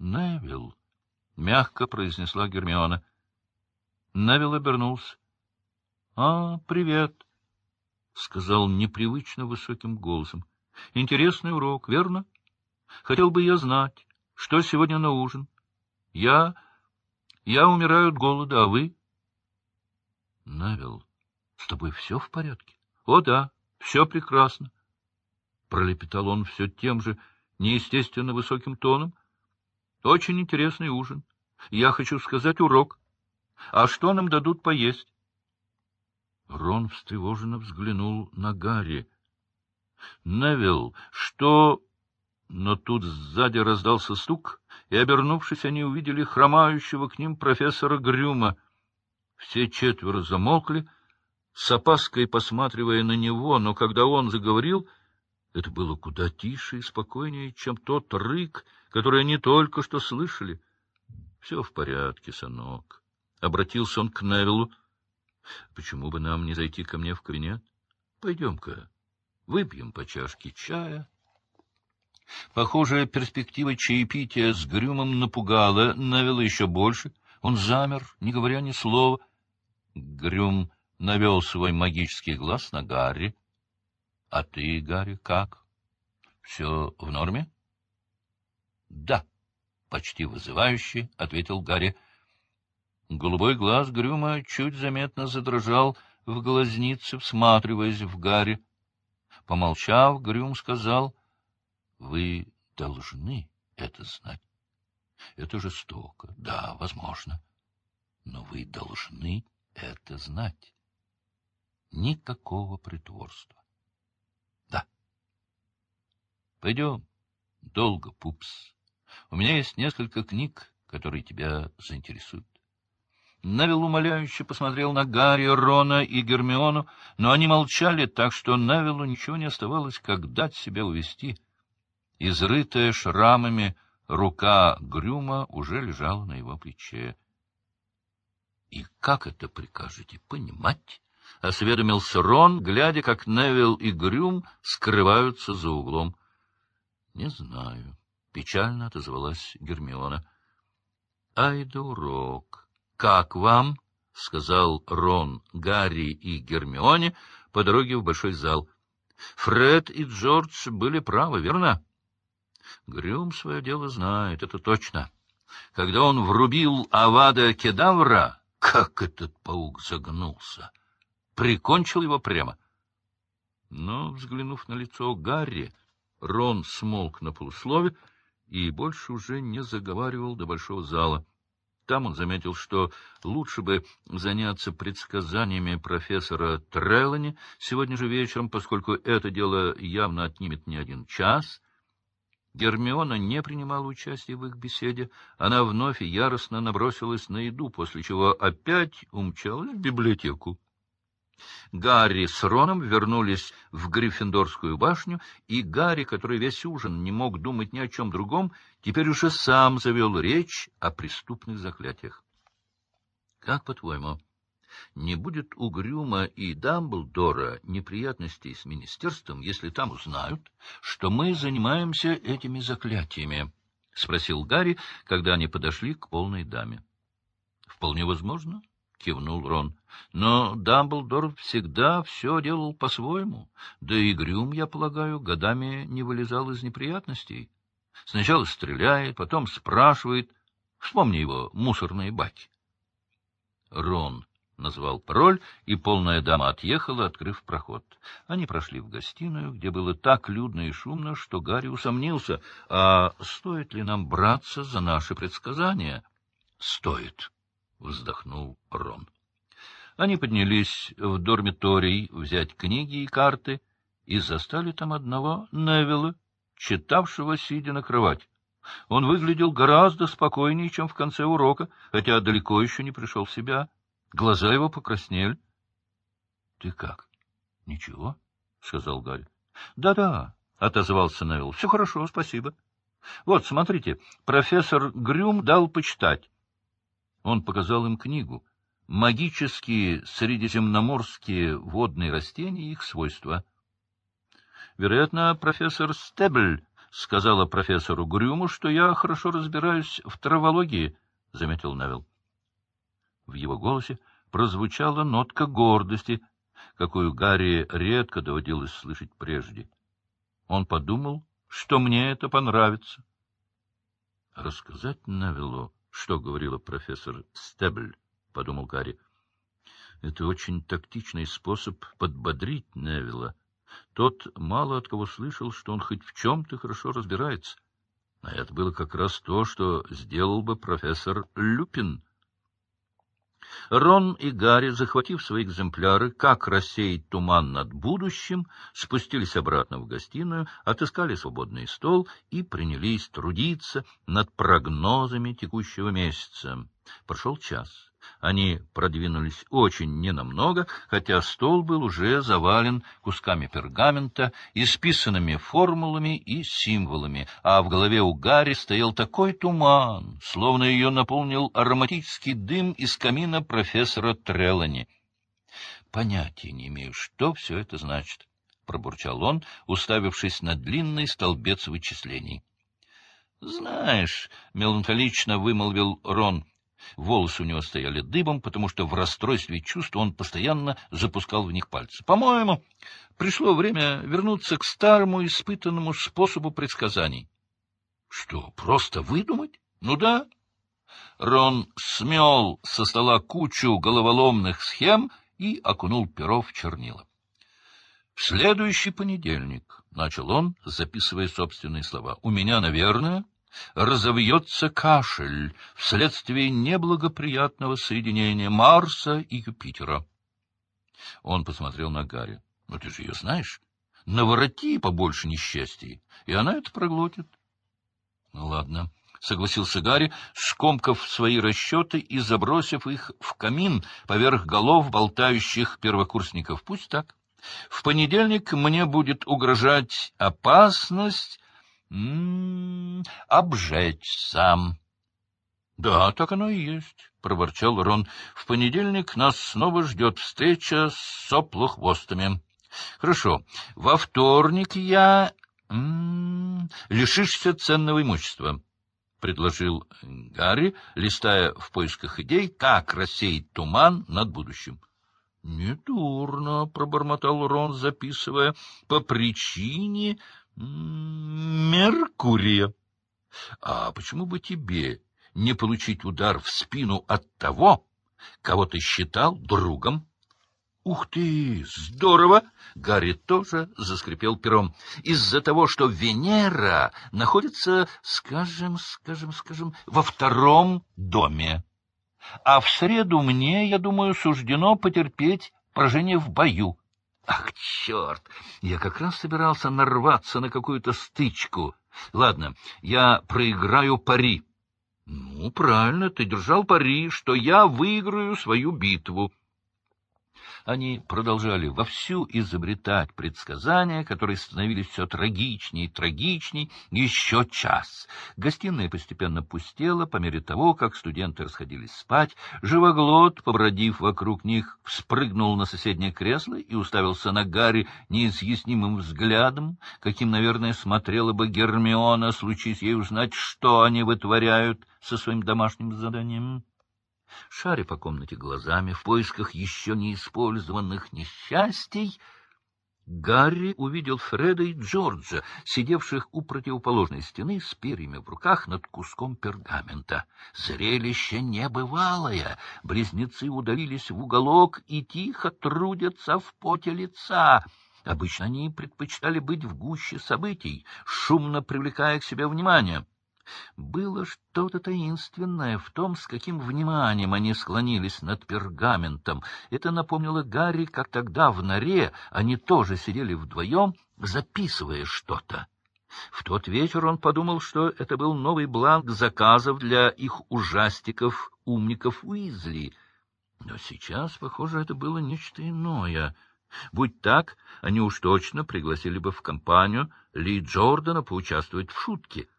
Невилл, — мягко произнесла Гермиона. Невилл обернулся. — А, привет, — сказал непривычно высоким голосом. — Интересный урок, верно? Хотел бы я знать, что сегодня на ужин. Я... я умираю от голода, а вы? — Невилл, с тобой все в порядке? — О, да, все прекрасно. Пролепетал он все тем же неестественно высоким тоном. — Очень интересный ужин. Я хочу сказать урок. А что нам дадут поесть? Рон встревоженно взглянул на Гарри. — Невилл, что... Но тут сзади раздался стук, и, обернувшись, они увидели хромающего к ним профессора Грюма. Все четверо замолкли, с опаской посматривая на него, но когда он заговорил, это было куда тише и спокойнее, чем тот рык, который они только что слышали. — Все в порядке, сынок. Обратился он к Невиллу. — Почему бы нам не зайти ко мне в кабинет? Пойдем-ка, выпьем по чашке чая. Похоже, перспектива чаепития с Грюмом напугала Невилла еще больше. Он замер, не говоря ни слова. Грюм навел свой магический глаз на Гарри. — А ты, Гарри, как? Все в норме? — Да, — почти вызывающе ответил Гарри. Голубой глаз Грюма чуть заметно задрожал в глазнице, всматриваясь в Гарри. Помолчав, Грюм сказал, — Вы должны это знать. Это жестоко, да, возможно, но вы должны это знать. Никакого притворства. Пойдем. Долго, пупс. У меня есть несколько книг, которые тебя заинтересуют. Невил умоляюще посмотрел на Гарри, Рона и Гермиону, но они молчали, так что Невилу ничего не оставалось, как дать себя увести. Изрытая шрамами рука Грюма уже лежала на его плече. — И как это прикажете понимать? — осведомился Рон, глядя, как Невил и Грюм скрываются за углом. — Не знаю, — печально отозвалась Гермиона. — Ай да урок! Как вам? — сказал Рон, Гарри и Гермионе по дороге в большой зал. — Фред и Джордж были правы, верно? Грюм свое дело знает, это точно. Когда он врубил Авада Кедавра, как этот паук загнулся! Прикончил его прямо. Но, взглянув на лицо Гарри, Рон смолк на полуслове и больше уже не заговаривал до большого зала. Там он заметил, что лучше бы заняться предсказаниями профессора Треллани сегодня же вечером, поскольку это дело явно отнимет не один час. Гермиона не принимала участия в их беседе. Она вновь яростно набросилась на еду, после чего опять умчалась в библиотеку. Гарри с Роном вернулись в Гриффиндорскую башню, и Гарри, который весь ужин не мог думать ни о чем другом, теперь уже сам завел речь о преступных заклятиях. — Как по-твоему, не будет у Грюма и Дамблдора неприятностей с министерством, если там узнают, что мы занимаемся этими заклятиями? — спросил Гарри, когда они подошли к полной даме. — Вполне возможно, — кивнул Рон. — Но Дамблдор всегда все делал по-своему. Да и Грюм, я полагаю, годами не вылезал из неприятностей. Сначала стреляет, потом спрашивает. Вспомни его мусорные баки. Рон назвал пароль, и полная дама отъехала, открыв проход. Они прошли в гостиную, где было так людно и шумно, что Гарри усомнился, а стоит ли нам браться за наши предсказания? — Стоит. — вздохнул Рон. Они поднялись в dormiторий взять книги и карты и застали там одного Невилла, читавшего, сидя на кровати. Он выглядел гораздо спокойнее, чем в конце урока, хотя далеко еще не пришел в себя. Глаза его покраснели. — Ты как? — Ничего, — сказал Гарри. Да — Да-да, — отозвался Невилл. — Все хорошо, спасибо. Вот, смотрите, профессор Грюм дал почитать. Он показал им книгу «Магические средиземноморские водные растения и их свойства». Вероятно, профессор Стебль сказала профессору Грюму, что я хорошо разбираюсь в травологии, — заметил Невилл. В его голосе прозвучала нотка гордости, какую Гарри редко доводилось слышать прежде. Он подумал, что мне это понравится. — Рассказать Невиллу, что говорила профессор Стебль, — подумал Гарри. — Это очень тактичный способ подбодрить Невилла. Тот мало от кого слышал, что он хоть в чем-то хорошо разбирается. А это было как раз то, что сделал бы профессор Люпин. Рон и Гарри, захватив свои экземпляры «Как рассеять туман над будущим», спустились обратно в гостиную, отыскали свободный стол и принялись трудиться над прогнозами текущего месяца. Прошел час. Они продвинулись очень ненамного, хотя стол был уже завален кусками пергамента, исписанными формулами и символами, а в голове у Гарри стоял такой туман, словно ее наполнил ароматический дым из камина профессора Трелани. Понятия не имею, что все это значит, — пробурчал он, уставившись на длинный столбец вычислений. — Знаешь, — меланхолично вымолвил Рон, Волосы у него стояли дыбом, потому что в расстройстве чувств он постоянно запускал в них пальцы. По-моему, пришло время вернуться к старому испытанному способу предсказаний. Что, просто выдумать? Ну да. Рон смел со стола кучу головоломных схем и окунул перо в чернила. В следующий понедельник, — начал он, записывая собственные слова, — у меня, наверное, разовьется кашель вследствие неблагоприятного соединения Марса и Юпитера. Он посмотрел на Гарри. — Ну, ты же ее знаешь. Навороти побольше несчастий, и она это проглотит. — Ну, ладно, — согласился Гарри, скомкав свои расчеты и забросив их в камин поверх голов болтающих первокурсников. Пусть так. В понедельник мне будет угрожать опасность М-м, обжечь сам. — Да, так оно и есть, — проворчал Рон. — В понедельник нас снова ждет встреча с соплохвостами. — Хорошо. Во вторник я... М -м, лишишься ценного имущества, — предложил Гарри, листая в поисках идей, как рассеять туман над будущим. — Недурно, — пробормотал Рон, записывая, — по причине Меркурия. А почему бы тебе не получить удар в спину от того, кого ты считал другом? Ух ты, здорово! Гарри тоже заскрипел пером. Из-за того, что Венера находится, скажем, скажем, скажем, во втором доме. А в среду мне, я думаю, суждено потерпеть поражение в бою. Ах, черт! Я как раз собирался нарваться на какую-то стычку. Ладно, я проиграю пари. Ну, правильно, ты держал пари, что я выиграю свою битву. Они продолжали вовсю изобретать предсказания, которые становились все трагичнее и трагичней еще час. Гостиная постепенно пустела по мере того, как студенты расходились спать. Живоглот, побродив вокруг них, спрыгнул на соседнее кресло и уставился на Гарри неизъяснимым взглядом, каким, наверное, смотрела бы Гермиона, случись ей узнать, что они вытворяют со своим домашним заданием. Шаря по комнате глазами в поисках еще неиспользованных несчастий, Гарри увидел Фреда и Джорджа, сидевших у противоположной стены с перьями в руках над куском пергамента. Зрелище небывалое. Близнецы удалились в уголок и тихо трудятся в поте лица. Обычно они предпочитали быть в гуще событий, шумно привлекая к себе внимание. Было что-то таинственное в том, с каким вниманием они склонились над пергаментом. Это напомнило Гарри, как тогда в норе они тоже сидели вдвоем, записывая что-то. В тот вечер он подумал, что это был новый бланк заказов для их ужастиков, умников Уизли. Но сейчас, похоже, это было нечто иное. Будь так, они уж точно пригласили бы в компанию Ли Джордана поучаствовать в шутке —